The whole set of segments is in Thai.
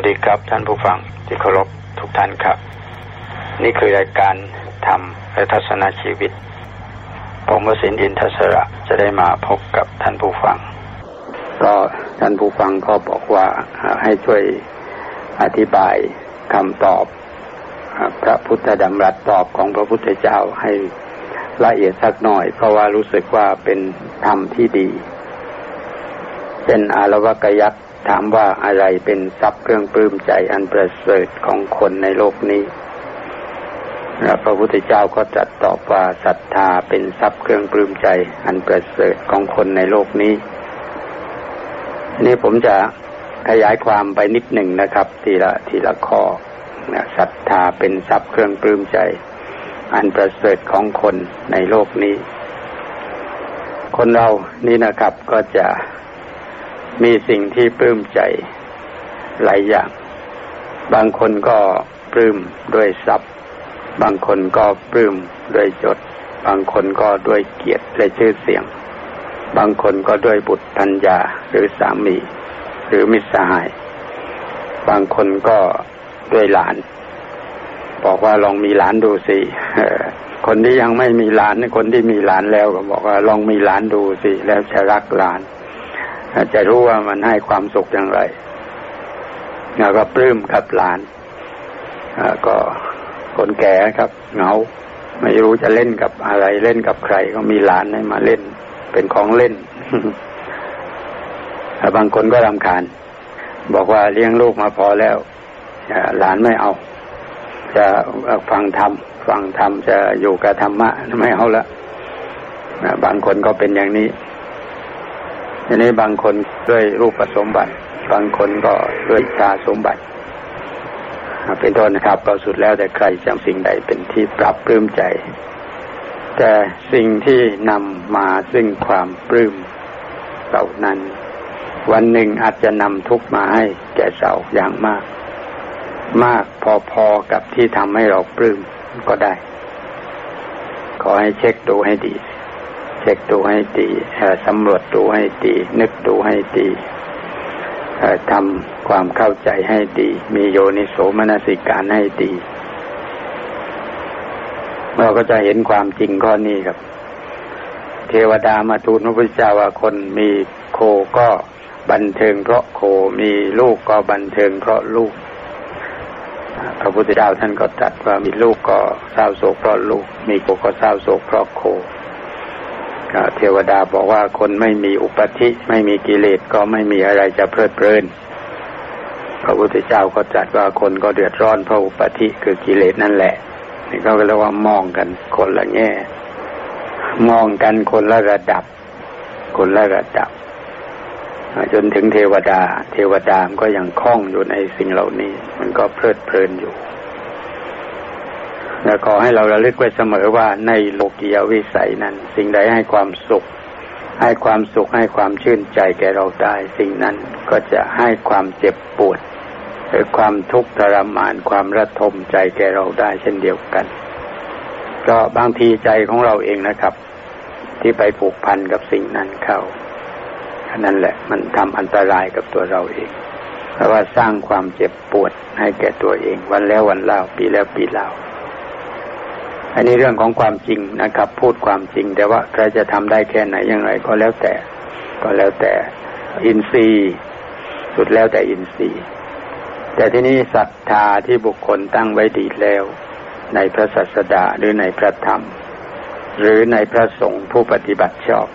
วัสดีครับท่านผู้ฟังที่เคารพทุกท่านครับ นี่คือรายการธรรมและทัศนชีวิต ผมวสินอินทศระจะได้มาพบกับท่านผู้ฟัง ก็ท่านผู้ฟังก็บอกว่าให้ช่วยอธิบายคำตอบ พระพุทธดำรัสตอบของพระพุทธเจ้าให้ละเอียดสักหน่อย เพราะว่ารู้สึกว่าเป็นธรรมที่ดี เป็นอารวกยักษ์ ถามว่าอะไรเป็นทรัพย์เครื่องปลื้มใจอันประเสริฐของคนในโลกนี้พระพุทธเจ้าก็จัดตอบว่าศรัทธาเป็นทรัพย์เครื่องปลื้มใจ อันประเสริฐของคนในโลกนี้ นี่ผมจะขยายความไปนิดหนึ่งนะครับ ทีละทีละข้อศรัทธาเป็นทรัพย์เครื่องปลื้มใจ อันประเสริฐของคนในโลกนี้ คนเรานี่นะครับก็จะ มีสิ่งที่ปลื้มใจหลายอย่าง บางคนก็ปลื้มด้วยทรัพย์ บางคนก็ปลื้มด้วยจดบางคนก็ด้วยเกียรติและชื่อเสียง บางคนก็ด้วยบุตรธัญญาหรือสามี หรือมิตรสหาย บางคนก็ด้วยหลาน บอกว่าลองมีหลานดูสิคนที่ยังไม่มีหลานคนที่มีหลานแล้วก็บอกว่าลองมีหลานดูสิ แล้วจะรักหลาน จะรู้ว่ามันให้ความสุขอย่างไรแล้วก็ปลื้มกับหลานก็คนแก่ครับเหงาไม่รู้จะเล่นกับอะไรเล่นกับใครก็มีหลานให้มาเล่น เป็นของเล่นบางคนก็รำคาญ บอกว่าเลี้ยงลูกมาพอแล้วหลานไม่เอา จะฟังธรรมฟังธรรมจะอยู่กับธรรมะไม่เอาละบางคนก็เป็นอย่างนี้ ทีนี้บางคนด้วยรูปสมบัติ บางคนก็ด้วยตาสมบัติ เป็นต้นนะครับ ก็สุดแล้วแต่ใครจำสิ่งใดเป็นที่ปรับปลื้มใจ แต่สิ่งที่นำมาซึ่งความปลื้มเหล่านั้น วันหนึ่งอาจจะนำทุกมาให้แก่เราอย่างมาก มากพอๆกับที่ทำให้เราปลื้มก็ได้ ขอให้เช็คดูให้ดี เช็คดูให้ดีสำรวจดูให้ดี นึกดูให้ดีทำความเข้าใจให้ดี มีโยนิโสมนสิการให้ดี เราก็จะเห็นความจริงข้อนี้ครับ เทวดามาทูลพระพุทธเจ้าว่าคนมีโคก็บันเทิงเพราะโคมีลูกก็บันเทิงเพราะลูกพระพุทธเจ้าท่านก็ตรัสว่ามีลูกก็เศร้าโศกเพราะลูก มีโคก็เศร้าโศกเพราะโค เทวดาบอกว่าคนไม่มีอุปธิไม่มีกิเลสก็ไม่มีอะไรจะเพลิดเพลินพระพุทธเจ้าก็จัดว่าคนก็เดือดร้อนเพราะอุปธิคือกิเลสนั่นแหละ นี่ก็เรียกว่ามองกันคนละแง่ มองกันคนละระดับ คนละระดับ จนถึงเทวดา เทวดามก็ยังคล้องอยู่ในสิ่งเหล่านี้ มันก็เพลิดเพลินอยู่ และขอให้เราระลึกไว้เสมอว่าในโลกียวิสัยนั้น สิ่งใดให้ความสุข ให้ความสุขให้ความชื่นใจแก่เราได้ สิ่งนั้นก็จะให้ความเจ็บปวดหรือความทุกข์ทรมานความระทมใจแก่เราได้เช่นเดียวกัน ก็บางทีใจของเราเองนะครับ ที่ไปผูกพันกับสิ่งนั้นเข้านั่นแหละ มันทำอันตรายกับตัวเราเองเพราะว่าสร้างความเจ็บปวดให้แก่ตัวเอง วันแล้ววันเล่าปีแล้วปีเล่า อันนี้เรื่องของความจริงนะครับ พูดความจริง แต่ว่าใครจะทำได้แค่ไหนอย่างไรก็แล้วแต่ ก็แล้วแต่อินทรีย์สุดแล้วแต่อินทรีย์ แต่ที่นี้ศรัทธาที่บุคคลตั้งไว้ดีแล้ว ในพระศาสดาหรือในพระธรรม หรือในพระสงฆ์ผู้ปฏิบัติชอบ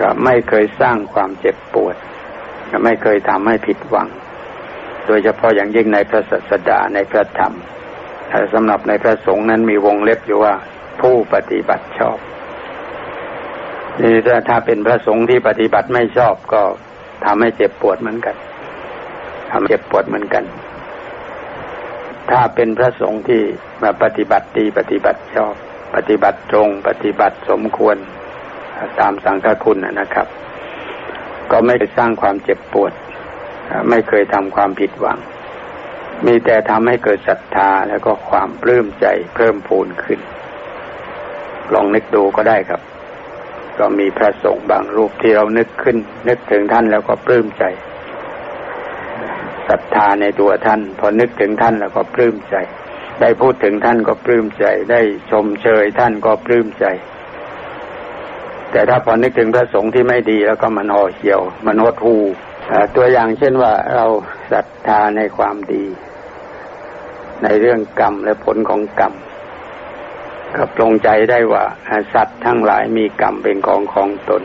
ก็ไม่เคยสร้างความเจ็บปวดก็ไม่เคยทำให้ผิดหวัง โดยเฉพาะอย่างยิ่งในพระศาสดาในพระธรรม แต่สำหรับในพระสงฆ์นั้นมีวงเล็บอยู่ว่าผู้ปฏิบัติชอบนี่ถ้าถ้าเป็นพระสงฆ์ที่ปฏิบัติไม่ชอบก็ทำให้เจ็บปวดเหมือนกันทำเจ็บปวดเหมือนกัน ถ้าเป็นพระสงฆ์ที่มาปฏิบัติดีปฏิบัติชอบ ปฏิบัติตรง ปฏิบัติสมควร ตามสังฆคุณนะครับ ก็ไม่สร้างความเจ็บปวด ไม่เคยทำความผิดหวัง มีแต่ทำให้เกิดศรัทธาแล้วก็ความปลื้มใจเพิ่มพูนขึ้น ลองนึกดูก็ได้ครับ ก็มีพระสงฆ์บางรูปที่เรานึกขึ้น นึกถึงท่านแล้วก็ปลื้มใจศรัทธาในตัวท่าน พอนึกถึงท่านแล้วก็ปลื้มใจ ได้พูดถึงท่านก็ปลื้มใจ ได้ชมเชยท่านก็ปลื้มใจ แต่ถ้าพอนึกถึงพระสงฆ์ที่ไม่ดีแล้วก็มันห่อเหี่ยว มันหดหูตัวอย่างเช่นว่าเราศรัทธาในความดี ในเรื่องกรรมและผลของกรรมก็ปรงใจได้ว่าสัตว์ทั้งหลายมีกรรมเป็นของของตน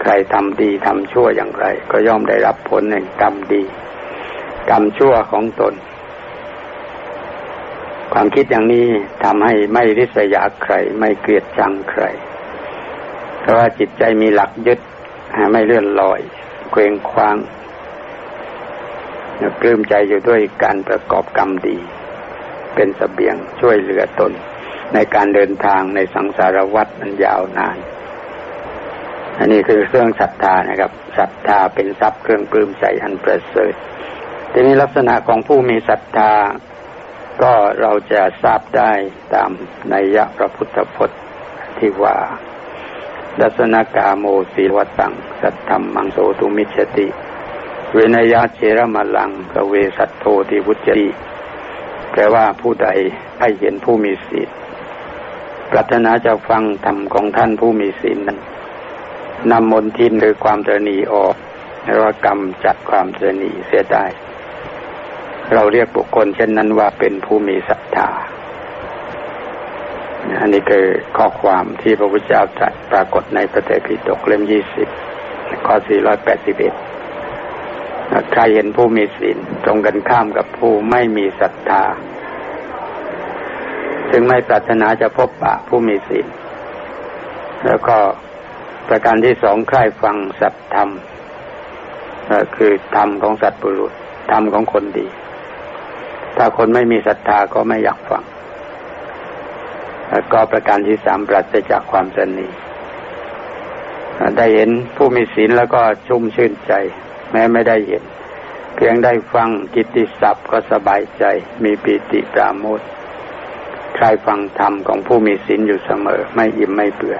ใครทำดีทำชั่วอย่างไร ก็ย่อมได้รับผลแห่งกรรมดี กรรมชั่วของตน ความคิดอย่างนี้ทำให้ไม่ริษยาใคร ไม่เกลียดชังใคร เพราะว่าจิตใจมีหลักยึดไม่เลื่อนลอยเควงคว้าง ปลื้มใจอยู่ด้วยการประกอบกรรมดี เป็นสเสบียงช่วยเหลือตน ในการเดินทางในสังสารวัฏมันยาวนาน อันนี้คือเครื่องศรัทธานะครับศรัทธาเป็นทรัพย์เครื่องปลื้มใจอันประเสริฐทีนี้ลักษณะของผู้มีศรัทธา ก็เราจะทราบได้ตามนัยยะพระพุทธพจน์ที่ว่าดัสนากาโมสีวัตัง สัตธรรมังโสตุมิชติ เวนยาเชรมลังกเวสัตโทติวุจติแปลว่าผู้ใดให้เห็นผู้มีศีลปรารถนาจะฟังธรรมของท่านผู้มีศีลนั้นนำมนทินหรือความเจนีออกหรือว่ากรรมจัดความเจนีเสียได้ เราเรียกบุคคลเช่นนั้นว่าเป็นผู้มีศรัทธาอันนี้คือข้อความที่พระพุทธเจ้าตรัสปรากฏในพระเตปิฎกเล่มยี่สิบข้อสี่ร้อยแปดสิบเอ็ด ใครเห็นผู้มีศีลตรงกันข้ามกับผู้ไม่มีศรัทธา ซึ่งไม่ปรารถนาจะพบปะผู้มีศีลแล้วก็ประการที่สองใครฟังสัตธรรมคือธรรมของสัตว์ปุรุษธรรมของคนดี ถ้าคนไม่มีศรัทธาก็ไม่อยากฟังแล้วก็ประการที่สามปราศจากความสนิได้เห็นผู้มีศีลแล้วก็ชุ่มชื่นใจ แม้ไม่ได้เห็น เพียงได้ฟังกิตติศัพท์ก็สบายใจมีปีติปราโมทใครฟังธรรมของผู้มีศีลอยู่เสมอ ไม่อิ่มไม่เบื่อ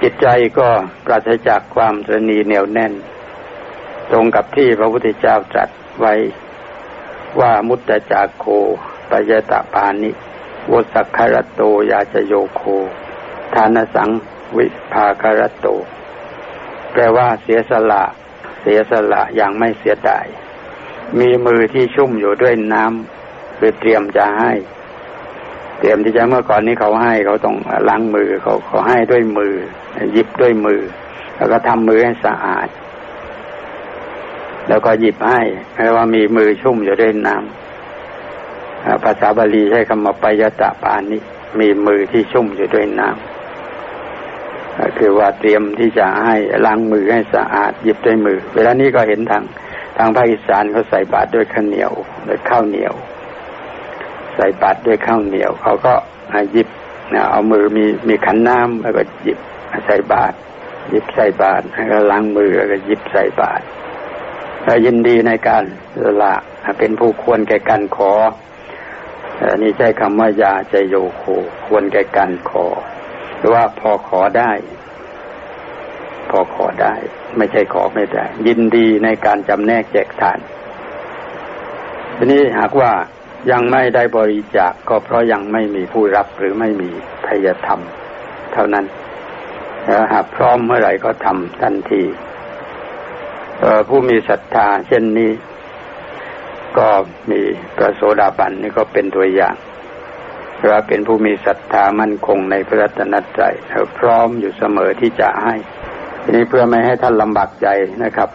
จิตใจก็ปราศจากความสนีเหนียวแน่น ตรงกับที่พระพุทธเจ้าตรัสไว้ว่ามุตตจารโคปยตาปานิวสักคารโตยาจโยโค ทานสังวิภาคารโต แปลว่าเสียสละ เสียสละอย่างไม่เสียดาย มีมือที่ชุ่มอยู่ด้วยน้ำคือเตรียมจะให้ เตรียมที่จะเมื่อก่อนนี้เขาให้เขาต้องล้างมือเขาเขาให้ด้วยมือหยิบด้วยมือ แล้วก็ทำมือให้สะอาด แล้วก็หยิบให้แปลว่ามีมือชุ่มอยู่ด้วยน้ำภาษาบาลีใช้คำว่าปยตะปานิมีมือที่ชุ่มอยู่ด้วยน้ำ คือว่าเตรียมที่จะให้ล้างมือให้สะอาดหยิบด้วยมือ เวลานี้ก็เห็นทางทางภาคอีสานเขาใส่บาตรด้วยข้าวเหนียวด้วยข้าวเหนียว ใส่บาตรด้วยข้าวเหนียว เขาก็หยิบเอามือมีมีขันน้ำแล้วก็หยิบใส่บาตรหยิบใส่บาตรแล้วก็ล้างมือแล้วก็หยิบใส่บาตรยินดีในการละเป็นผู้ควรแก่การขออันนี้ใช้คำว่ายาใจโยโคควรแก่การขอ ว่าพอขอได้ พอขอได้ ไม่ใช่ขอไม่ได้ ยินดีในการจำแนกแจกทาน ทีนี้หากว่ายังไม่ได้บริจาคกก็เพราะยังไม่มีผู้รับหรือไม่มีพยธรรม เท่านั้นแล้วหากพร้อมเมื่อไหร่ก็ทำทันทีผู้มีศรัทธาเช่นนี้ ก็มีพระโสดาบันนี่ก็เป็นตัวอย่าง เราเป็นผู้มีศรัทธามั่นคงในพระรัตนตรัยพร้อมอยู่เสมอที่จะให้ ทีนี้เพื่อไม่ให้ท่านลำบากใจนะครับ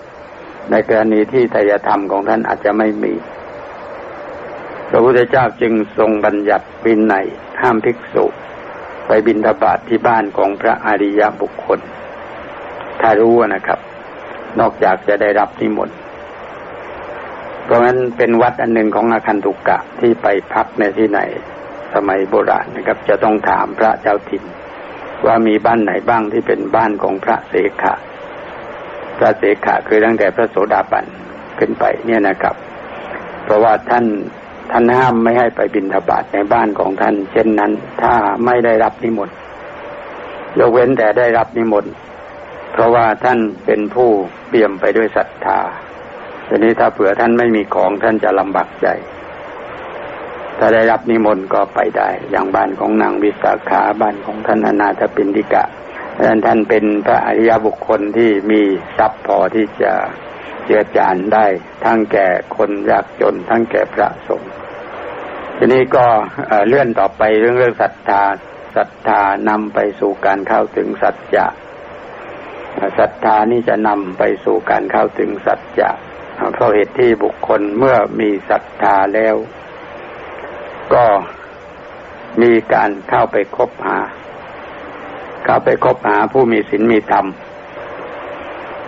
ในกรณีที่ทายธรรมของท่านอาจจะไม่มี พระพุทธเจ้าจึงทรงบัญญัติบินไหนห้ามภิกษุ ไปบินทบาทที่บ้านของพระอริยบุคคล ถ้ารู้นะครับ นอกจากจะได้รับนิมนต์เพราะงั้นเป็นวัดอันหนึ่งของอาคันตุกกะที่ไปพักในที่ไหน สมัยโบราณนะครับ จะต้องถามพระเจ้าถิ่น ว่ามีบ้านไหนบ้างที่เป็นบ้านของพระเสขะ พระเสขะคือตั้งแต่พระโสดาบันขึ้นไปเนี่ยนะครับ เพราะว่าท่านท่านห้ามไม่ให้ไปบิณฑบาตในบ้านของท่าน เช่นนั้น ถ้าไม่ได้รับนิมนต์ยกเว้นแต่ได้รับนิมนต์เพราะว่าท่านเป็นผู้เปี่ยมไปด้วยศรัทธาทีนี้ถ้าเผื่อท่านไม่มีของท่านจะลำบากใจ ถ้าได้รับนิมนต์ก็ไปได้ อย่างบ้านของนางวิสาขาบ้านของท่านอนาถปินดิกะท่านท่านเป็นพระอริยบุคคลที่มีทรัพย์พอที่จะเจือจานได้ ทั้งแก่คนยากจน ทั้งแก่พระสงฆ์ทีนี้ก็เลื่อนต่อไปเรื่องเรื่องศรัทธาศรัทธานำไปสู่การเข้าถึงสัจจะศรัทธานี่จะนำไปสู่การเข้าถึงสัจจะเพราะเหตุที่บุคคลเมื่อมีศรัทธาแล้ว ก็มีการเข้าไปคบหา เข้าไปคบหาผู้มีศีลมีธรรม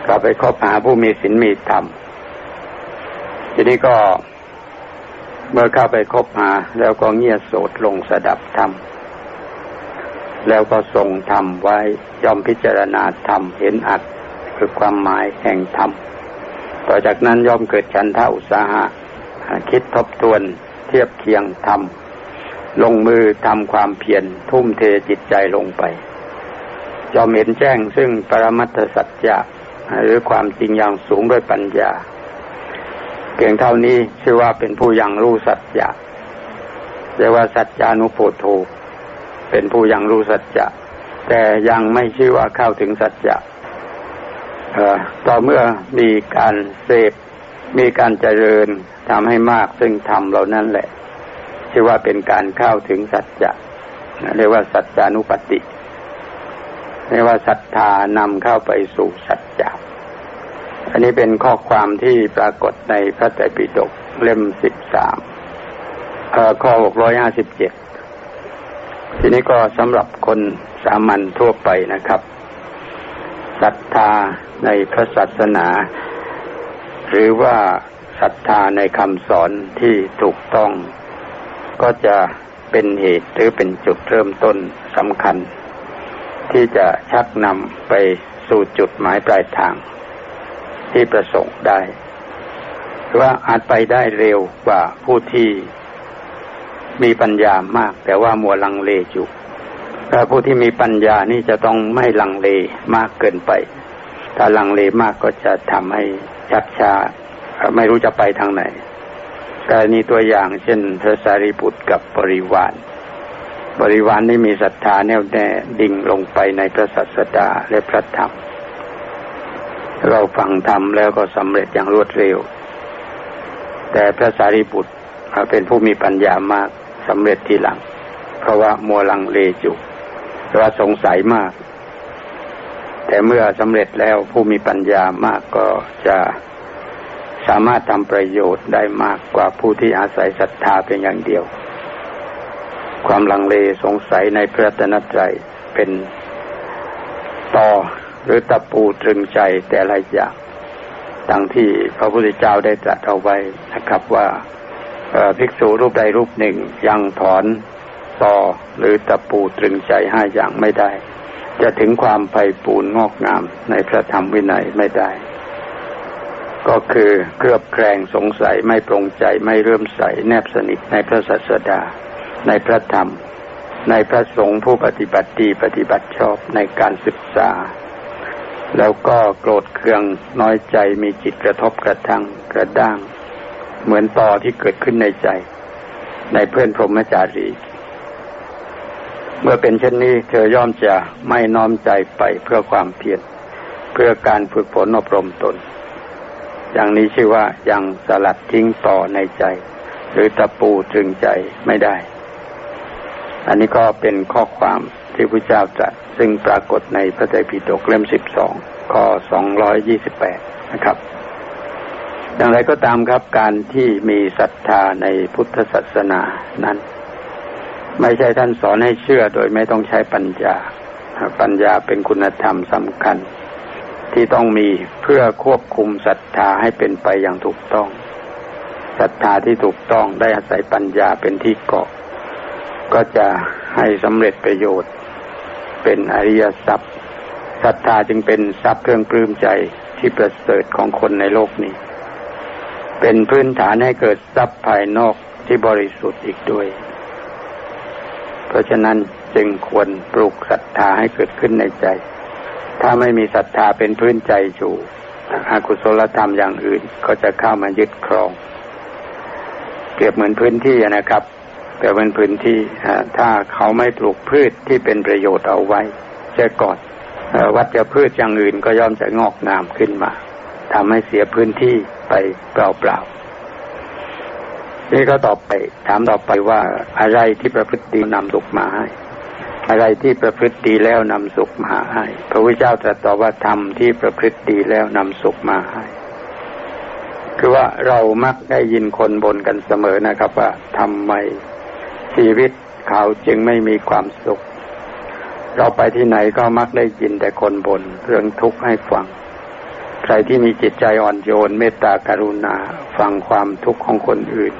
เข้าไปคบหาผู้มีศีลมีธรรม ทีนี้ก็เมื่อเข้าไปคบหาแล้วก็เงียบโสดลงสดับธรรม แล้วก็ทรงธรรมไว้ยอมพิจารณาธรรมเห็นอัดคือความหมายแห่งธรรม ต่อจากนั้นย่อมเกิดฉันทะอุตสาหะคิดทบทวน เทียบเคียงธรรมลงมือทำความเพียรทุ่มเทจิตใจลงไปยอมเห็นแจ้งซึ่งปรมัตถสัจจะหรือความจริงอย่างสูงด้วยปัญญาเพียงเท่านี้ชื่อว่าเป็นผู้ยังรู้สัจจะเรียกว่าสัจจานุโพโธเป็นผู้ยังรู้สัจจะแต่ยังไม่ชื่อว่าเข้าถึงสัจจะต่อเมื่อมีการเสพ มีการเจริญทำให้มากซึ่งทำเหล่านั้นแหละ ชื่อว่าเป็นการเข้าถึงสัจจะเรียกว่าสัจจานุปติเรียกว่าศรัทธานำเข้าไปสู่สัจจะอันนี้เป็นข้อความที่ปรากฏในพระไตรปิฎกเล่มสิบสามข้อหกร้อยห้าสิบเจ็ดทีนี้ก็สำหรับคนสามัญทั่วไปนะครับศรัทธาในพระศาสนา หรือว่าศรัทธาในคำสอนที่ถูกต้อง ก็จะเป็นเหตุหรือเป็นจุดเริ่มต้นสำคัญ ที่จะชักนำไปสู่จุดหมายปลายทาง ที่ประสงค์ได้ว่าอาจไปได้เร็วกว่าผู้ที่มีปัญญามาก แต่ว่ามัวลังเลอยู่ถ้าผู้ที่มีปัญญานี่จะต้องไม่ลังเลมากเกินไป ถ้าลังเลมากก็จะทำให้ ชักช้าไม่รู้จะไปทางไหนกรณีตัวอย่างเช่นพระสารีบุตรกับบริวาร บริวารนี่มีศรัทธาแน่วแน่ดิ่งลงไปในพระสัสดาและพระธรรม เราฟังธรรมแล้วก็สำเร็จอย่างรวดเร็ว แต่พระสารีบุตรเป็นผู้มีปัญญามากสำเร็จทีหลัง เพราะว่ามัวลังเลจุเพราะว่าสงสัยมาก แต่เมื่อสำเร็จแล้วผู้มีปัญญามากก็จะสามารถทำประโยชน์ได้มากกว่าผู้ที่อาศัยศรัทธาเพียงอย่างเดียว ความลังเลสงสัยในพระตนตรัยเป็นต่อหรือตะปูตรึงใจแต่ละอย่างดังที่พระพุทธเจ้าได้ตรัสเอาไว้นะครับว่าภิกษุรูปใดรูปหนึ่งยังถอนต่อหรือตะปูตรึงใจห้าอย่างไม่ได้ จะถึงความไพ่ปูนงอกงามในพระธรรมวินัยไม่ได้ ก็คือเครือบแคลงสงสัยไม่ปรงใจไม่เริ่มใสแนบสนิทในพระศาสดา ในพระธรรม ในพระสงฆ์ผู้ปฏิบัติดีปฏิบัติชอบในการศึกษา แล้วก็โกรธเคืองน้อยใจมีจิตกระทบกระทั่งกระด้าง เหมือนต่อที่เกิดขึ้นในใจ ในเพื่อนพรหมจารี เมื่อเป็นเช่นนี้เธอย่อมจะไม่น้อมใจไปเพื่อความเพียรเพื่อการฝึกฝนอบรมตน อย่างนี้ชื่อว่ายังสลัดทิ้งต่อในใจ หรือตะปูตรึงใจไม่ได้ อันนี้ก็เป็นข้อความที่พระเจ้าตรัสซึ่งปรากฏในพระไตรปิฎกเล่มสิบสองข้อสองร้อยยี่สิบแปดนะครับอย่างไรก็ตามครับการที่มีศรัทธาในพุทธศาสนานั้น ไม่ใช่ท่านสอนให้เชื่อโดยไม่ต้องใช้ปัญญา ปัญญาเป็นคุณธรรมสำคัญ ที่ต้องมีเพื่อควบคุมศรัทธาให้เป็นไปอย่างถูกต้องศรัทธาที่ถูกต้องได้อาศัยปัญญาเป็นที่เกาะ ก็จะให้สำเร็จประโยชน์ เป็นอริยทรัพย์ศรัทธาจึงเป็นทรัพย์เครื่องปลื้มใจที่ประเสริฐของคนในโลกนี้ เป็นพื้นฐานให้เกิดทรัพย์ภายนอกที่บริสุทธิ์อีกด้วย เพราะฉะนั้นจึงควรปลูกศรัทธาให้เกิดขึ้นในใจ ถ้าไม่มีศรัทธาเป็นพื้นใจอยู่อกุศลธรรมอย่างอื่นก็จะเข้ามายึดครอง เปรียบเหมือนพื้นที่นะครับแต่เป็นพื้นที่ถ้าเขาไม่ปลูกพืชที่เป็นประโยชน์เอาไว้เสียก่อนวัชพืชอย่างอื่นก็ย่อมจะงอกงามขึ้นมาทำให้เสียพื้นที่ไปเปล่าๆ นี่ก็ตอบไป ถามต่อไปว่าอะไรที่ประพฤติดีนำสุขมาให้ อะไรที่ประพฤติดีแล้วนำสุขมาให้ พระพุทธเจ้าตรัสตอบว่าธรรมที่ประพฤติดีแล้วนำสุขมาให้ คือว่าเรามักได้ยินคนบ่นกันเสมอนะครับว่าทำไมชีวิตเขาจึงไม่มีความสุข เราไปที่ไหนก็มักได้ยินแต่คนบน่นเรื่องทุกข์ให้ฟัง ใครที่มีจิตใจอ่อนโยนเมตตากรุณา ฟังความทุกข์ของคนอื่น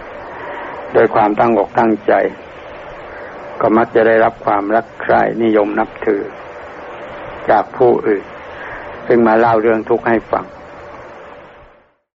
โดยความตั้งอกตั้งใจ ก็มักจะได้รับความรักใคร่นิยมนับถือ จากผู้อื่น ซึ่งมาเล่าเรื่องทุกข์ให้ฟัง